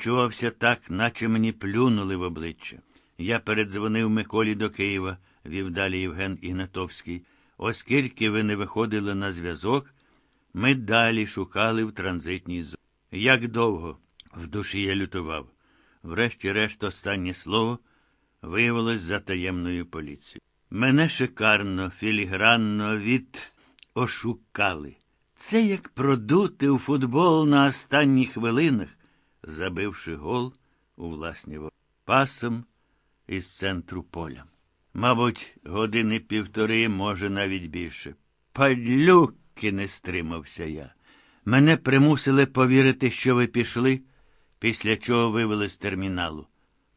Чувався так, наче мені плюнули в обличчя. Я передзвонив Миколі до Києва, вів далі Євген Ігнатовський. Оскільки ви не виходили на зв'язок, ми далі шукали в транзитній зоні. Як довго? В душі я лютував. Врешті-решт, останнє слово виявилось за таємною поліцією. Мене шикарно, філігранно від ошукали. Це як продути у футбол на останніх хвилинах, забивши гол у власні ворота. пасом із центру поля. Мабуть, години півтори, може, навіть більше. Падлюки не стримався я. Мене примусили повірити, що ви пішли, після чого вивели з терміналу.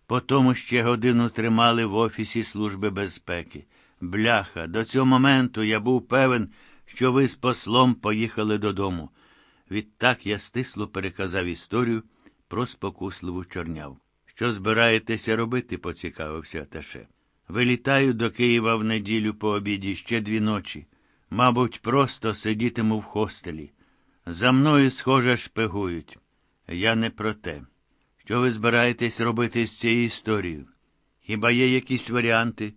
Потому ще годину тримали в офісі Служби безпеки. Бляха, до цього моменту я був певен, що ви з послом поїхали додому. Відтак я стисло переказав історію про спокусливу чорнявку. Що збираєтеся робити? поцікавився Аташе. Вилітаю до Києва в неділю по обіді ще дві ночі. Мабуть, просто сидітиму в хостелі. За мною, схоже, шпигують. Я не про те. Що ви збираєтесь робити з цією історією? Хіба є якісь варіанти?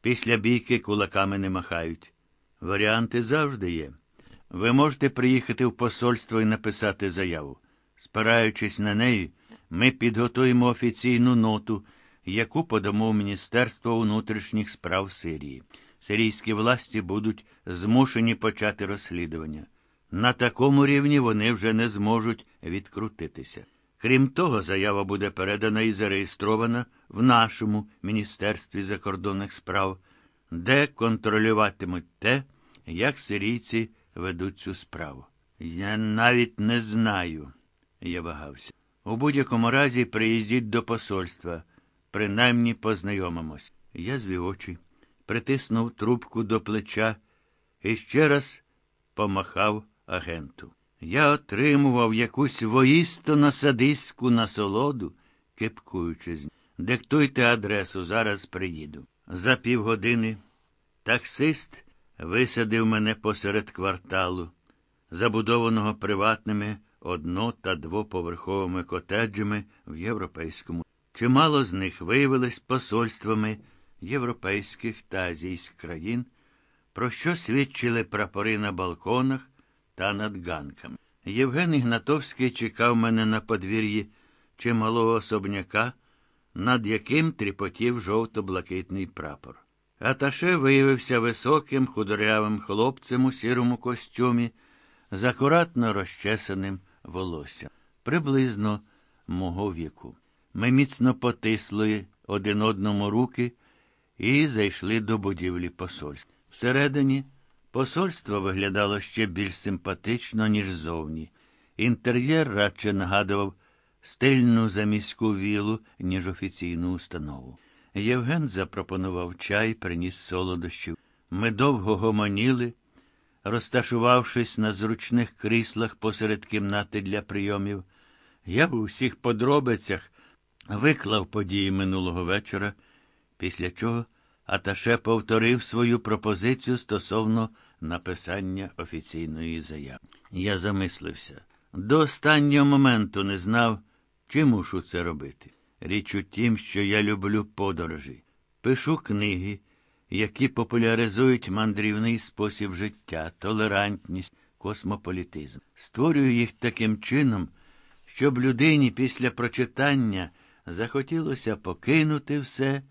Після бійки кулаками не махають. Варіанти завжди є. Ви можете приїхати в посольство і написати заяву. Спираючись на неї, ми підготуємо офіційну ноту, яку подамо в Міністерство внутрішніх справ Сирії. Сирійські власті будуть змушені почати розслідування. На такому рівні вони вже не зможуть відкрутитися. Крім того, заява буде передана і зареєстрована в нашому Міністерстві закордонних справ, де контролюватимуть те, як сирійці ведуть цю справу. Я навіть не знаю, я вагався. У будь-якому разі приїздіть до посольства, принаймні познайомимось. Я звів очі, притиснув трубку до плеча і ще раз помахав агенту. Я отримував якусь воїсто садиську насолоду, кипкуючи з Диктуйте адресу, зараз приїду. За півгодини таксист висадив мене посеред кварталу, забудованого приватними одно- та двоповерховими котеджами в європейському. Чимало з них виявилось посольствами європейських та азійських країн, про що свідчили прапори на балконах та над ганками. Євген Ігнатовський чекав мене на подвір'ї чималого особняка, над яким тріпотів жовто-блакитний прапор. Аташе виявився високим, худорявим хлопцем у сірому костюмі, з акуратно розчесаним волоссям, приблизно мого віку. Ми міцно потисли один одному руки і зайшли до будівлі посольства. Всередині посольство виглядало ще більш симпатично, ніж зовні. Інтер'єр радше нагадував стильну заміську вілу, ніж офіційну установу. Євген запропонував чай, приніс солодощів. Ми довго гомоніли, розташувавшись на зручних кріслах посеред кімнати для прийомів. Я в усіх подробицях виклав події минулого вечора, після чого Аташе повторив свою пропозицію стосовно написання офіційної заяви. Я замислився. До останнього моменту не знав, чи мушу це робити. Річ у тім, що я люблю подорожі. Пишу книги, які популяризують мандрівний спосіб життя, толерантність, космополітизм. Створюю їх таким чином, щоб людині після прочитання захотілося покинути все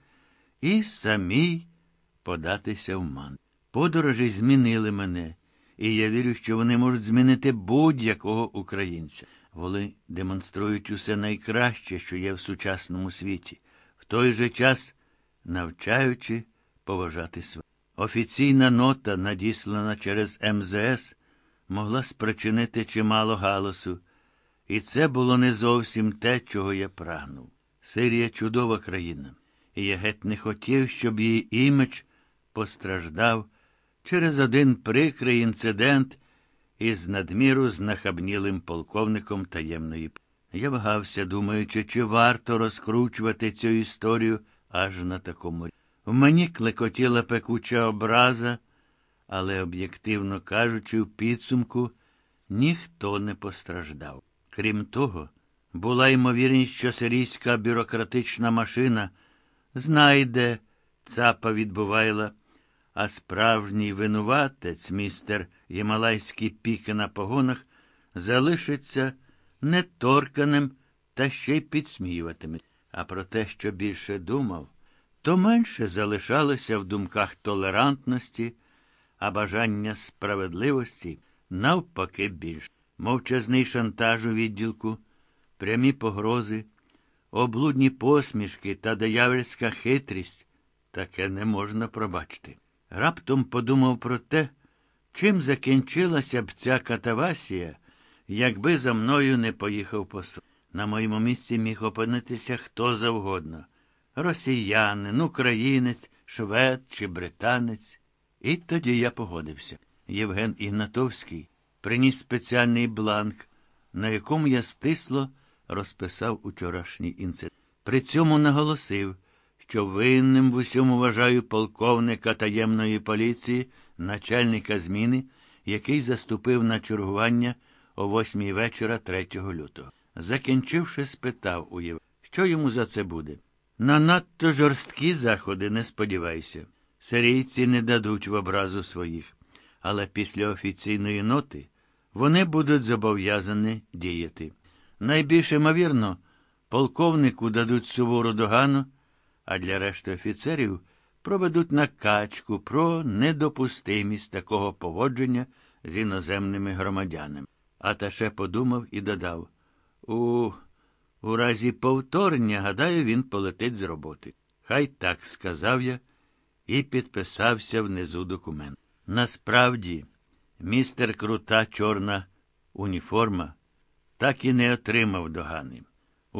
і самій податися в ман. Подорожі змінили мене, і я вірю, що вони можуть змінити будь-якого українця. Вони демонструють усе найкраще, що є в сучасному світі, в той же час навчаючи поважати своє. Офіційна нота, надіслана через МЗС, могла спричинити чимало галасу, і це було не зовсім те, чого я прагнув. Сирія чудова країна, і я геть не хотів, щоб її імідж постраждав через один прикрий інцидент із надміру знахабнілим полковником таємної. Я вагався, думаючи, чи варто розкручувати цю історію аж на такому рівні. В мені клекотіла пекуча образа, але, об'єктивно кажучи, в підсумку ніхто не постраждав. Крім того, Була ймовірність, що сирійська бюрократична машина знайде цапа відбувайла, а справжній винуватець, містер Ємалайський піки на погонах, залишиться неторканим та ще й підсміюватиме. А про те, що більше думав, то менше залишалося в думках толерантності, а бажання справедливості навпаки більше. Мовчазний шантаж у відділку, прямі погрози, облудні посмішки та диявольська хитрість таке не можна пробачити. Раптом подумав про те, чим закінчилася б ця катавасія, якби за мною не поїхав посол. На моєму місці міг опинитися хто завгодно росіянин, українець, швед чи британець. І тоді я погодився. Євген Ігнатовський приніс спеціальний бланк, на якому я стисло розписав учорашній інцидент. При цьому наголосив, що винним в усьому вважаю полковника таємної поліції, начальника зміни, який заступив на чергування о восьмій вечора 3 лютого. Закінчивши, спитав у Єв, що йому за це буде. На надто жорсткі заходи не сподівайся. Сирійці не дадуть в образу своїх, але після офіційної ноти вони будуть зобов'язані діяти. Найбільш ймовірно, полковнику дадуть сувору догану, а для решти офіцерів проведуть накачку про недопустимість такого поводження з іноземними громадянами. Аташе подумав і додав у у разі повторення, гадаю, він полетить з роботи. Хай так сказав я і підписався внизу документ. Насправді, містер крута чорна уніформа так і не отримав догани.